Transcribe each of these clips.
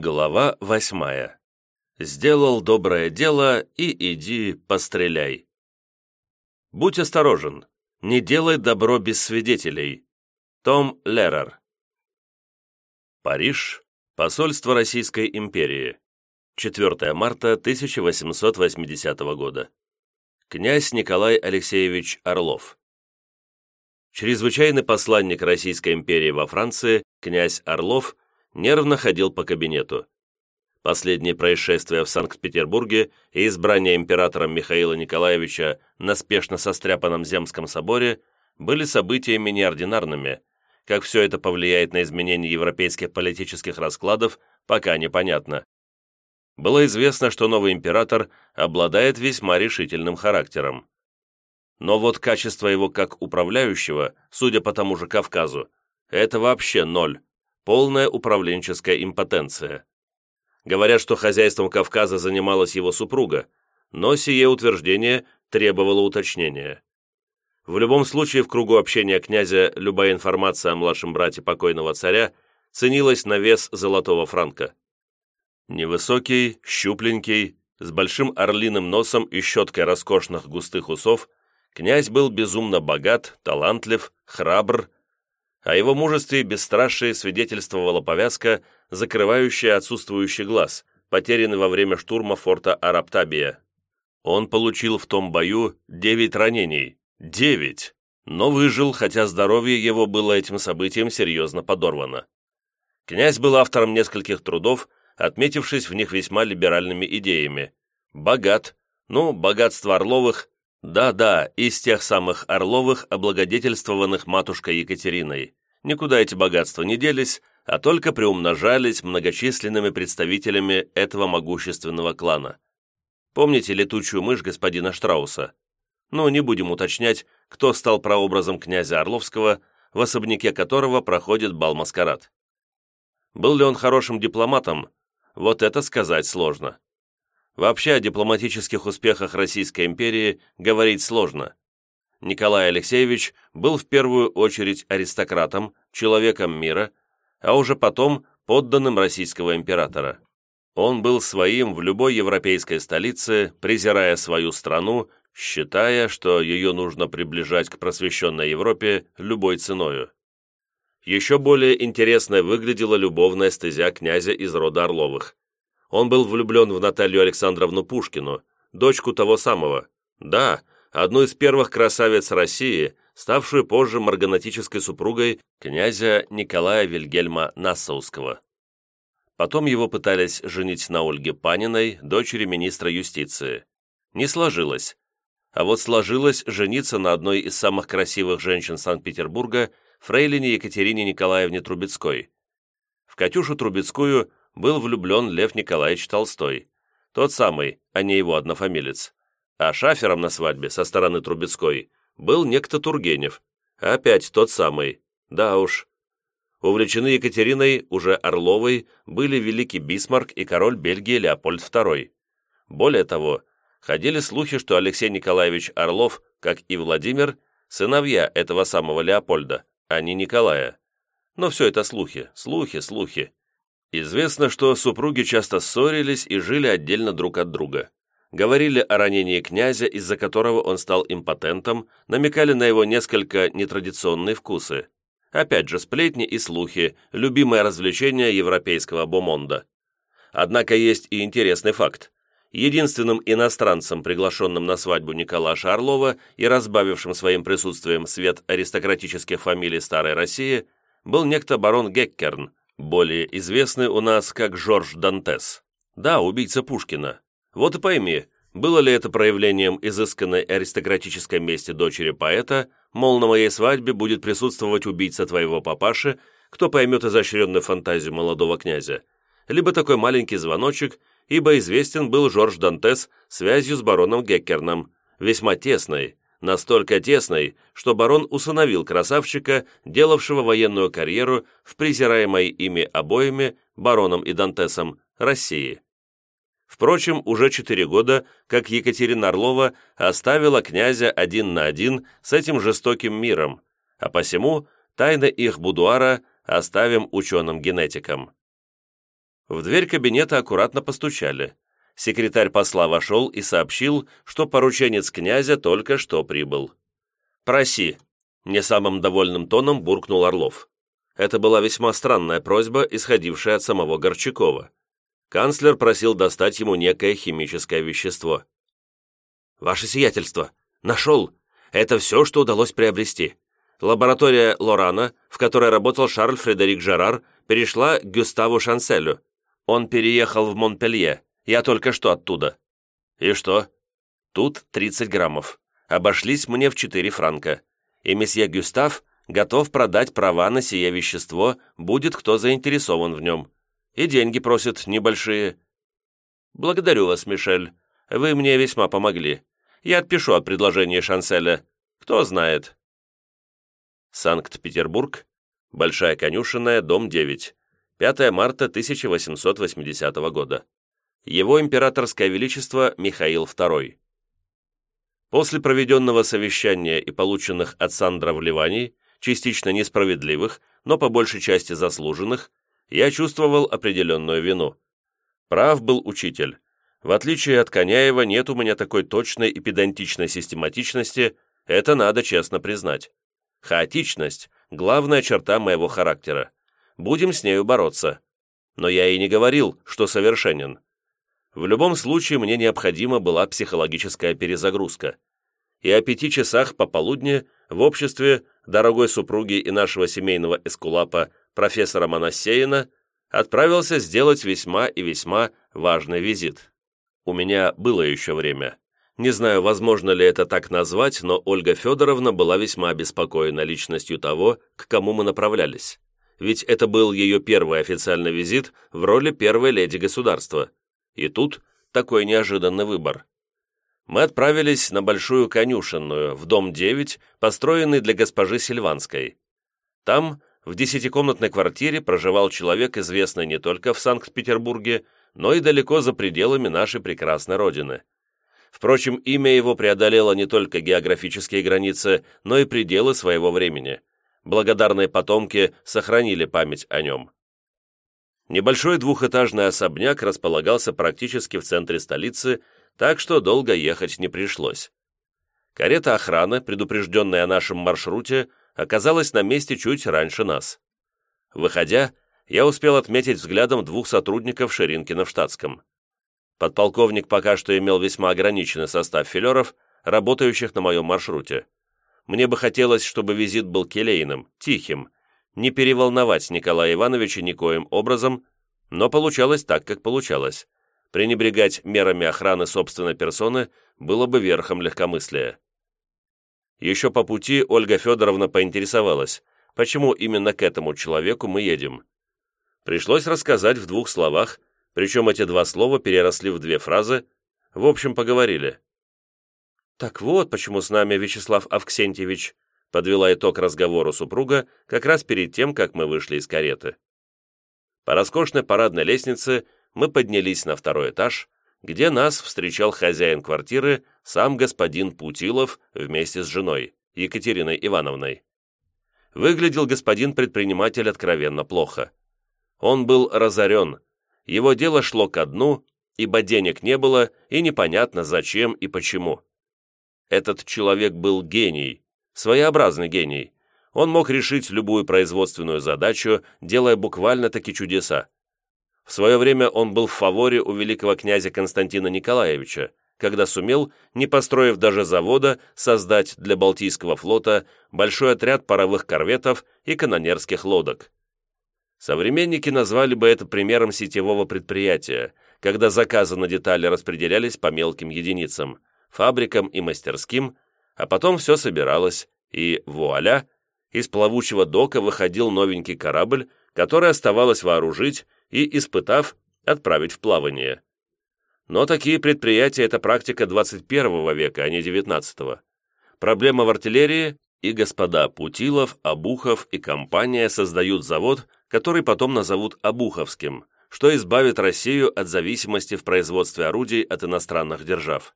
Глава восьмая. Сделал доброе дело и иди постреляй. Будь осторожен, не делай добро без свидетелей. Том Лерер. Париж. Посольство Российской империи. 4 марта 1880 года. Князь Николай Алексеевич Орлов. Чрезвычайный посланник Российской империи во Франции, князь Орлов – нервно ходил по кабинету. Последние происшествия в Санкт-Петербурге и избрание императором Михаила Николаевича на спешно состряпанном Земском соборе были событиями неординарными. Как все это повлияет на изменение европейских политических раскладов, пока непонятно. Было известно, что новый император обладает весьма решительным характером. Но вот качество его как управляющего, судя по тому же Кавказу, это вообще ноль полная управленческая импотенция. Говорят, что хозяйством Кавказа занималась его супруга, но сие утверждение требовало уточнения. В любом случае, в кругу общения князя любая информация о младшем брате покойного царя ценилась на вес золотого франка. Невысокий, щупленький, с большим орлиным носом и щеткой роскошных густых усов, князь был безумно богат, талантлив, храбр о его мужестве и бесстрашии свидетельствовала повязка, закрывающая отсутствующий глаз, потерянный во время штурма форта Араптабия. Он получил в том бою девять ранений. Девять! Но выжил, хотя здоровье его было этим событием серьезно подорвано. Князь был автором нескольких трудов, отметившись в них весьма либеральными идеями. Богат, ну, богатство Орловых, да-да, из тех самых Орловых, облагодетельствованных матушкой Екатериной. Никуда эти богатства не делись, а только приумножались многочисленными представителями этого могущественного клана. Помните летучую мышь господина Штрауса? Ну, не будем уточнять, кто стал прообразом князя Орловского, в особняке которого проходит бал-маскарад. Был ли он хорошим дипломатом? Вот это сказать сложно. Вообще о дипломатических успехах Российской империи говорить сложно. Николай Алексеевич был в первую очередь аристократом, человеком мира, а уже потом подданным российского императора. Он был своим в любой европейской столице, презирая свою страну, считая, что ее нужно приближать к просвещенной Европе любой ценою. Еще более интересной выглядела любовная стезя князя из рода Орловых. Он был влюблен в Наталью Александровну Пушкину, дочку того самого. Да, одну из первых красавиц России, ставшую позже марганатической супругой князя Николая Вильгельма Нассауского. Потом его пытались женить на Ольге Паниной, дочери министра юстиции. Не сложилось. А вот сложилось жениться на одной из самых красивых женщин Санкт-Петербурга, фрейлине Екатерине Николаевне Трубецкой. В Катюшу Трубецкую был влюблен Лев Николаевич Толстой, тот самый, а не его однофамилец. А шафером на свадьбе со стороны Трубецкой был некто Тургенев, опять тот самый, да уж. Увлечены Екатериной, уже Орловой, были великий Бисмарк и король Бельгии Леопольд II. Более того, ходили слухи, что Алексей Николаевич Орлов, как и Владимир, сыновья этого самого Леопольда, а не Николая. Но все это слухи, слухи, слухи. Известно, что супруги часто ссорились и жили отдельно друг от друга говорили о ранении князя, из-за которого он стал импотентом, намекали на его несколько нетрадиционные вкусы. Опять же, сплетни и слухи, любимое развлечение европейского бомонда. Однако есть и интересный факт. Единственным иностранцем, приглашенным на свадьбу Николаша Орлова и разбавившим своим присутствием свет аристократических фамилий Старой России, был некто барон Геккерн, более известный у нас как Жорж Дантес. Да, убийца Пушкина, вот и пойми, было ли это проявлением изысканной аристократической мести дочери поэта, мол, на моей свадьбе будет присутствовать убийца твоего папаши, кто поймет изощренную фантазию молодого князя, либо такой маленький звоночек, ибо известен был Жорж Дантес связью с бароном Геккерном, весьма тесной, настолько тесной, что барон усыновил красавчика, делавшего военную карьеру в презираемой ими обоими, бароном и Дантесом, России. Впрочем, уже четыре года, как Екатерина Орлова оставила князя один на один с этим жестоким миром, а посему тайны их будуара оставим ученым-генетикам. В дверь кабинета аккуратно постучали. Секретарь посла вошел и сообщил, что порученец князя только что прибыл. «Проси», — не самым довольным тоном буркнул Орлов. Это была весьма странная просьба, исходившая от самого Горчакова. Канцлер просил достать ему некое химическое вещество. «Ваше сиятельство! Нашел! Это все, что удалось приобрести. Лаборатория Лорана, в которой работал Шарль Фредерик Жерар, перешла к Гюставу Шанселю. Он переехал в Монпелье. Я только что оттуда». «И что?» «Тут 30 граммов. Обошлись мне в 4 франка. И месье Гюстав готов продать права на сие вещество, будет кто заинтересован в нем. И деньги просит небольшие. Благодарю вас, Мишель. Вы мне весьма помогли. Я отпишу от предложения Шанселя. Кто знает. Санкт-Петербург. Большая конюшенная, дом 9. 5 марта 1880 года. Его императорское величество Михаил II. После проведенного совещания и полученных от Сандра вливаний, частично несправедливых, но по большей части заслуженных, я чувствовал определенную вину. Прав был учитель. В отличие от Коняева, нет у меня такой точной и педантичной систематичности, это надо честно признать. Хаотичность – главная черта моего характера. Будем с нею бороться. Но я и не говорил, что совершенен. В любом случае мне необходима была психологическая перезагрузка. И о пяти часах пополудни в обществе дорогой супруги и нашего семейного эскулапа профессора Моносеина отправился сделать весьма и весьма важный визит. У меня было еще время. Не знаю, возможно ли это так назвать, но Ольга Федоровна была весьма обеспокоена личностью того, к кому мы направлялись. Ведь это был ее первый официальный визит в роли первой леди государства. И тут такой неожиданный выбор мы отправились на Большую конюшенную, в дом 9, построенный для госпожи Сильванской. Там, в десятикомнатной квартире, проживал человек, известный не только в Санкт-Петербурге, но и далеко за пределами нашей прекрасной родины. Впрочем, имя его преодолело не только географические границы, но и пределы своего времени. Благодарные потомки сохранили память о нем. Небольшой двухэтажный особняк располагался практически в центре столицы, так что долго ехать не пришлось. Карета охраны, предупрежденная о нашем маршруте, оказалась на месте чуть раньше нас. Выходя, я успел отметить взглядом двух сотрудников Ширинкина в штатском. Подполковник пока что имел весьма ограниченный состав филеров, работающих на моем маршруте. Мне бы хотелось, чтобы визит был келейным, тихим, не переволновать Николая Ивановича никоим образом, но получалось так, как получалось. Пренебрегать мерами охраны собственной персоны было бы верхом легкомыслия. Еще по пути Ольга Федоровна поинтересовалась, почему именно к этому человеку мы едем. Пришлось рассказать в двух словах, причем эти два слова переросли в две фразы, в общем, поговорили. «Так вот, почему с нами Вячеслав Авксентьевич», подвела итог разговору супруга как раз перед тем, как мы вышли из кареты. По роскошной парадной лестнице мы поднялись на второй этаж, где нас встречал хозяин квартиры, сам господин Путилов вместе с женой, Екатериной Ивановной. Выглядел господин предприниматель откровенно плохо. Он был разорен, его дело шло ко дну, ибо денег не было, и непонятно зачем и почему. Этот человек был гений, своеобразный гений. Он мог решить любую производственную задачу, делая буквально-таки чудеса. В свое время он был в фаворе у великого князя Константина Николаевича, когда сумел, не построив даже завода, создать для Балтийского флота большой отряд паровых корветов и канонерских лодок. Современники назвали бы это примером сетевого предприятия, когда заказы на детали распределялись по мелким единицам, фабрикам и мастерским, а потом все собиралось, и вуаля, из плавучего дока выходил новенький корабль, который оставалось вооружить и, испытав, отправить в плавание. Но такие предприятия – это практика 21 века, а не 19 -го. Проблема в артиллерии, и господа Путилов, Обухов и компания создают завод, который потом назовут Обуховским, что избавит Россию от зависимости в производстве орудий от иностранных держав.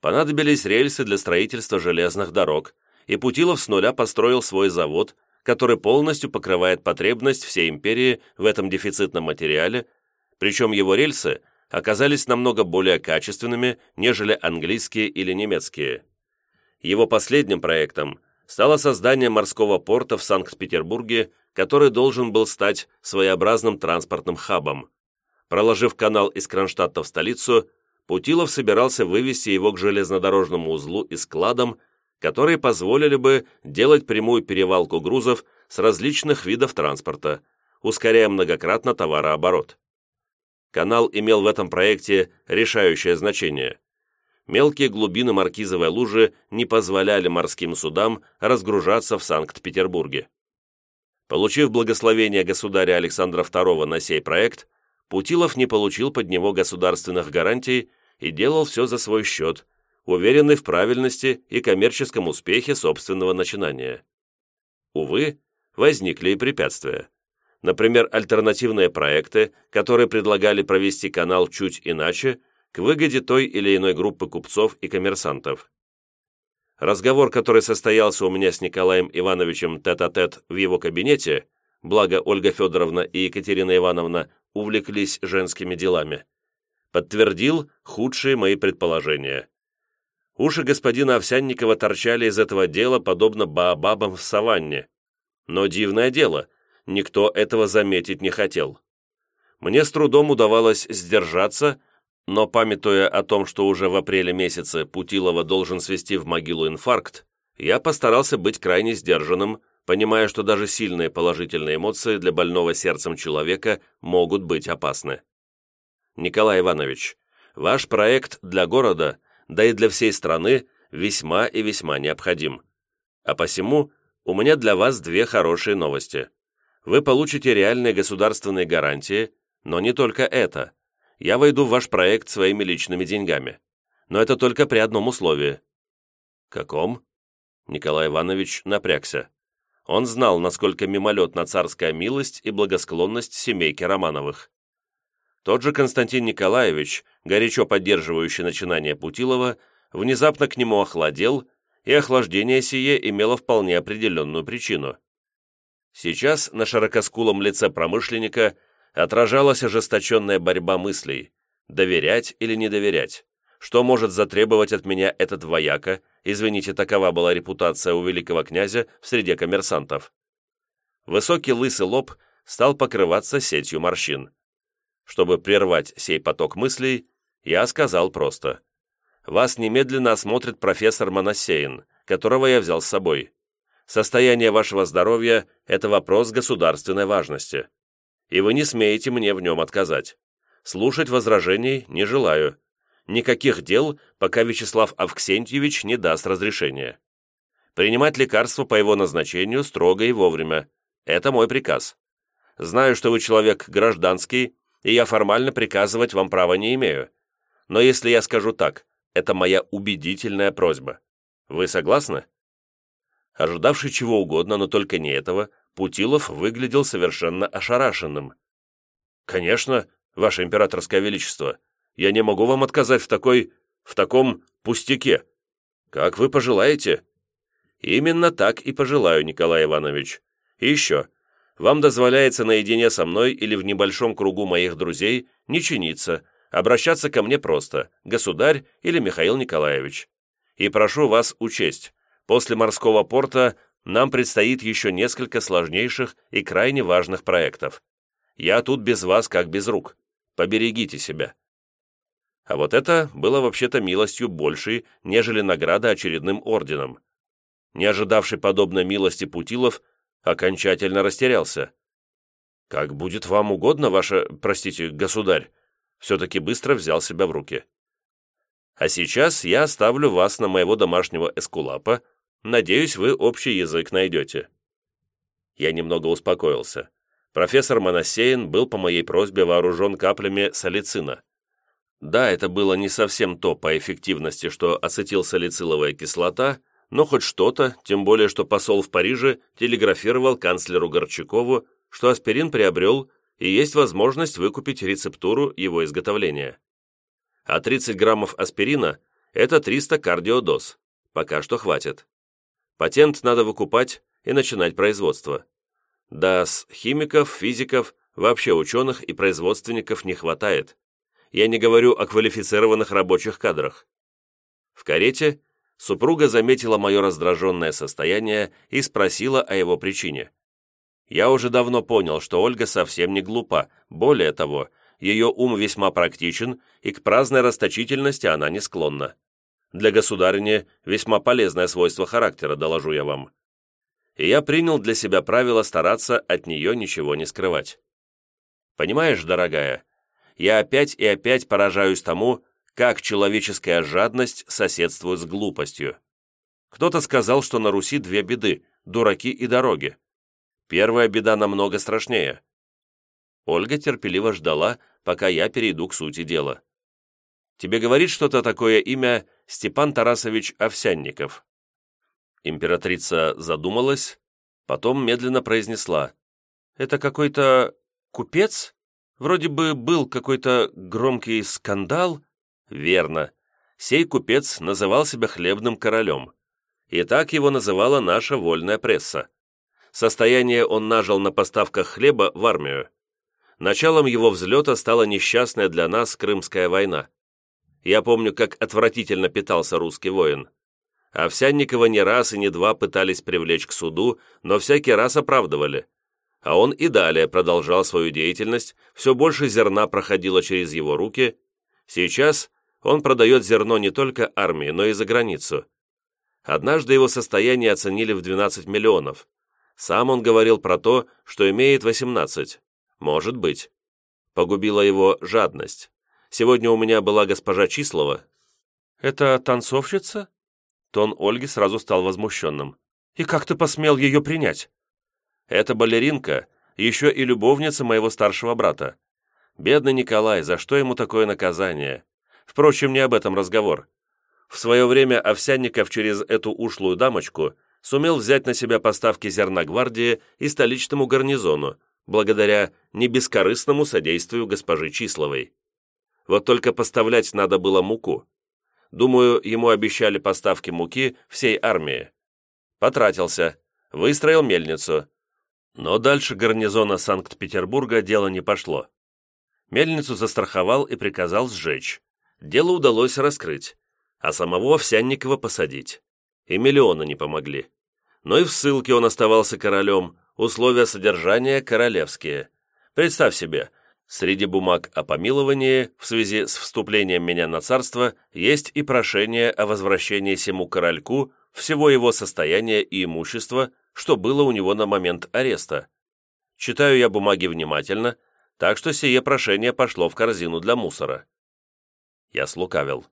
Понадобились рельсы для строительства железных дорог, и Путилов с нуля построил свой завод, который полностью покрывает потребность всей империи в этом дефицитном материале, причем его рельсы оказались намного более качественными, нежели английские или немецкие. Его последним проектом стало создание морского порта в Санкт-Петербурге, который должен был стать своеобразным транспортным хабом. Проложив канал из Кронштадта в столицу, Путилов собирался вывести его к железнодорожному узлу и складам, которые позволили бы делать прямую перевалку грузов с различных видов транспорта, ускоряя многократно товарооборот. Канал имел в этом проекте решающее значение. Мелкие глубины Маркизовой лужи не позволяли морским судам разгружаться в Санкт-Петербурге. Получив благословение государя Александра II на сей проект, Путилов не получил под него государственных гарантий и делал все за свой счет, уверенный в правильности и коммерческом успехе собственного начинания. Увы, возникли и препятствия. Например, альтернативные проекты, которые предлагали провести канал чуть иначе, к выгоде той или иной группы купцов и коммерсантов. Разговор, который состоялся у меня с Николаем Ивановичем тет-а-тет -тет в его кабинете, благо Ольга Федоровна и Екатерина Ивановна увлеклись женскими делами, подтвердил худшие мои предположения. Уши господина Овсянникова торчали из этого дела, подобно баобабам в саванне. Но дивное дело, никто этого заметить не хотел. Мне с трудом удавалось сдержаться, но, памятуя о том, что уже в апреле месяце Путилова должен свести в могилу инфаркт, я постарался быть крайне сдержанным, понимая, что даже сильные положительные эмоции для больного сердцем человека могут быть опасны. Николай Иванович, ваш проект для города, да и для всей страны, весьма и весьма необходим. А посему у меня для вас две хорошие новости. Вы получите реальные государственные гарантии, но не только это. Я войду в ваш проект своими личными деньгами. Но это только при одном условии. Каком? Николай Иванович напрягся. Он знал, насколько мимолетна царская милость и благосклонность семейки Романовых. Тот же Константин Николаевич, горячо поддерживающий начинание Путилова, внезапно к нему охладел, и охлаждение сие имело вполне определенную причину. Сейчас на широкоскулом лице промышленника отражалась ожесточенная борьба мыслей, доверять или не доверять, что может затребовать от меня этот вояка, Извините, такова была репутация у великого князя в среде коммерсантов. Высокий лысый лоб стал покрываться сетью морщин. Чтобы прервать сей поток мыслей, я сказал просто. «Вас немедленно осмотрит профессор Моносеин, которого я взял с собой. Состояние вашего здоровья – это вопрос государственной важности. И вы не смеете мне в нем отказать. Слушать возражений не желаю никаких дел, пока Вячеслав Авксентьевич не даст разрешения. Принимать лекарства по его назначению строго и вовремя. Это мой приказ. Знаю, что вы человек гражданский, и я формально приказывать вам права не имею. Но если я скажу так, это моя убедительная просьба. Вы согласны?» Ожидавший чего угодно, но только не этого, Путилов выглядел совершенно ошарашенным. «Конечно, Ваше Императорское Величество, я не могу вам отказать в такой... в таком пустяке. Как вы пожелаете». «Именно так и пожелаю, Николай Иванович. И еще. Вам дозволяется наедине со мной или в небольшом кругу моих друзей не чиниться, обращаться ко мне просто, государь или Михаил Николаевич. И прошу вас учесть, после морского порта нам предстоит еще несколько сложнейших и крайне важных проектов. Я тут без вас как без рук. Поберегите себя. А вот это было вообще-то милостью большей, нежели награда очередным орденом. Не ожидавший подобной милости Путилов окончательно растерялся. «Как будет вам угодно, ваше, простите, государь», все-таки быстро взял себя в руки. «А сейчас я оставлю вас на моего домашнего эскулапа. Надеюсь, вы общий язык найдете». Я немного успокоился. Профессор Моносеин был по моей просьбе вооружен каплями салицина. Да, это было не совсем то по эффективности, что ацетилсалициловая кислота, но хоть что-то, тем более, что посол в Париже телеграфировал канцлеру Горчакову, что аспирин приобрел и есть возможность выкупить рецептуру его изготовления. А 30 граммов аспирина – это 300 кардиодоз. Пока что хватит. Патент надо выкупать и начинать производство. Да, с химиков, физиков, Вообще ученых и производственников не хватает. Я не говорю о квалифицированных рабочих кадрах. В карете супруга заметила мое раздраженное состояние и спросила о его причине. Я уже давно понял, что Ольга совсем не глупа, более того, ее ум весьма практичен, и к праздной расточительности она не склонна. Для государыни весьма полезное свойство характера, доложу я вам. И я принял для себя правило стараться от нее ничего не скрывать. Понимаешь, дорогая, я опять и опять поражаюсь тому, как человеческая жадность соседствует с глупостью. Кто-то сказал, что на Руси две беды – дураки и дороги. Первая беда намного страшнее. Ольга терпеливо ждала, пока я перейду к сути дела. Тебе говорит что-то такое имя Степан Тарасович Овсянников?» Императрица задумалась, потом медленно произнесла. «Это какой-то купец? Вроде бы был какой-то громкий скандал?» «Верно. Сей купец называл себя хлебным королем. И так его называла наша вольная пресса. Состояние он нажил на поставках хлеба в армию. Началом его взлета стала несчастная для нас Крымская война. Я помню, как отвратительно питался русский воин. Овсянникова не раз и не два пытались привлечь к суду, но всякий раз оправдывали. А он и далее продолжал свою деятельность, все больше зерна проходило через его руки. Сейчас он продает зерно не только армии, но и за границу. Однажды его состояние оценили в 12 миллионов. Сам он говорил про то, что имеет 18. Может быть. Погубила его жадность. Сегодня у меня была госпожа Числова. Это танцовщица? Тон Ольги сразу стал возмущенным. И как ты посмел ее принять? Это балеринка, еще и любовница моего старшего брата. Бедный Николай, за что ему такое наказание? Впрочем, не об этом разговор. В свое время Овсянников через эту ушлую дамочку сумел взять на себя поставки зерна гвардии и столичному гарнизону, благодаря небескорыстному содействию госпожи Числовой. Вот только поставлять надо было муку. Думаю, ему обещали поставки муки всей армии. Потратился, выстроил мельницу. Но дальше гарнизона Санкт-Петербурга дело не пошло. Мельницу застраховал и приказал сжечь. Дело удалось раскрыть, а самого Овсянникова посадить. И миллионы не помогли. Но и в ссылке он оставался королем, Условия содержания королевские. Представь себе, среди бумаг о помиловании в связи с вступлением меня на царство есть и прошение о возвращении сему корольку всего его состояния и имущества, что было у него на момент ареста. Читаю я бумаги внимательно, так что сие прошение пошло в корзину для мусора. Я слукавил.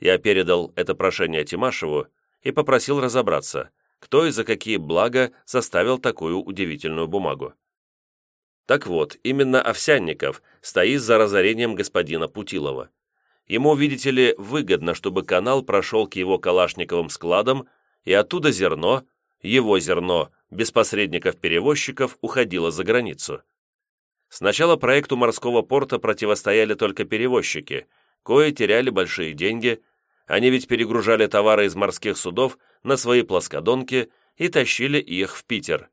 Я передал это прошение Тимашеву и попросил разобраться – кто и за какие блага составил такую удивительную бумагу. Так вот, именно Овсянников стоит за разорением господина Путилова. Ему, видите ли, выгодно, чтобы канал прошел к его калашниковым складам, и оттуда зерно, его зерно, без посредников-перевозчиков, уходило за границу. Сначала проекту морского порта противостояли только перевозчики, кое теряли большие деньги, они ведь перегружали товары из морских судов на свои плоскодонки и тащили их в Питер.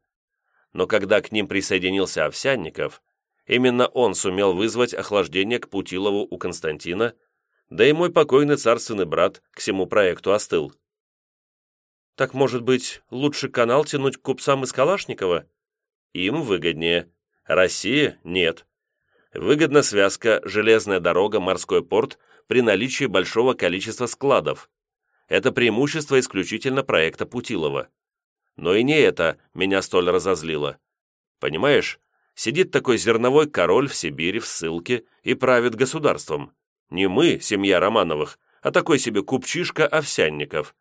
Но когда к ним присоединился Овсянников, именно он сумел вызвать охлаждение к Путилову у Константина, да и мой покойный царственный брат к всему проекту остыл. Так, может быть, лучше канал тянуть к купцам из Калашникова? Им выгоднее. России нет. Выгодна связка железная дорога, морской порт при наличии большого количества складов. Это преимущество исключительно проекта Путилова. Но и не это меня столь разозлило. Понимаешь, сидит такой зерновой король в Сибири в ссылке и правит государством. Не мы, семья Романовых, а такой себе купчишка Овсянников.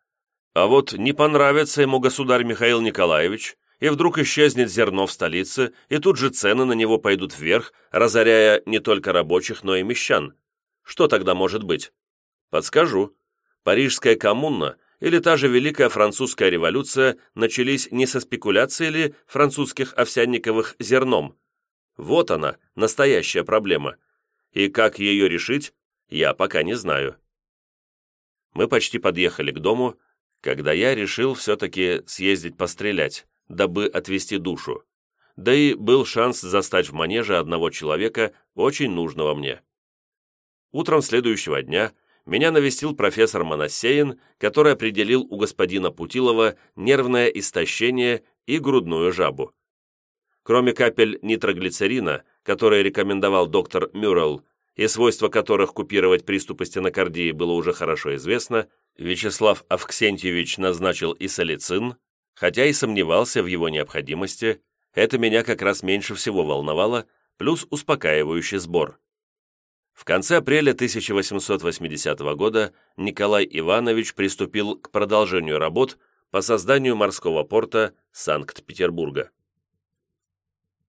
А вот не понравится ему государь Михаил Николаевич, и вдруг исчезнет зерно в столице, и тут же цены на него пойдут вверх, разоряя не только рабочих, но и мещан. Что тогда может быть? Подскажу. Парижская коммуна или та же Великая Французская революция начались не со спекуляции ли французских овсянниковых зерном? Вот она, настоящая проблема. И как ее решить, я пока не знаю. Мы почти подъехали к дому, когда я решил все-таки съездить пострелять, дабы отвести душу. да и был шанс застать в манеже одного человека, очень нужного мне. Утром следующего дня меня навестил профессор Моносеин, который определил у господина Путилова нервное истощение и грудную жабу. Кроме капель нитроглицерина, которые рекомендовал доктор Мюррелл, и свойства которых купировать приступы стенокардии было уже хорошо известно, Вячеслав Авксентьевич назначил и салицин, хотя и сомневался в его необходимости, это меня как раз меньше всего волновало, плюс успокаивающий сбор. В конце апреля 1880 года Николай Иванович приступил к продолжению работ по созданию морского порта Санкт-Петербурга.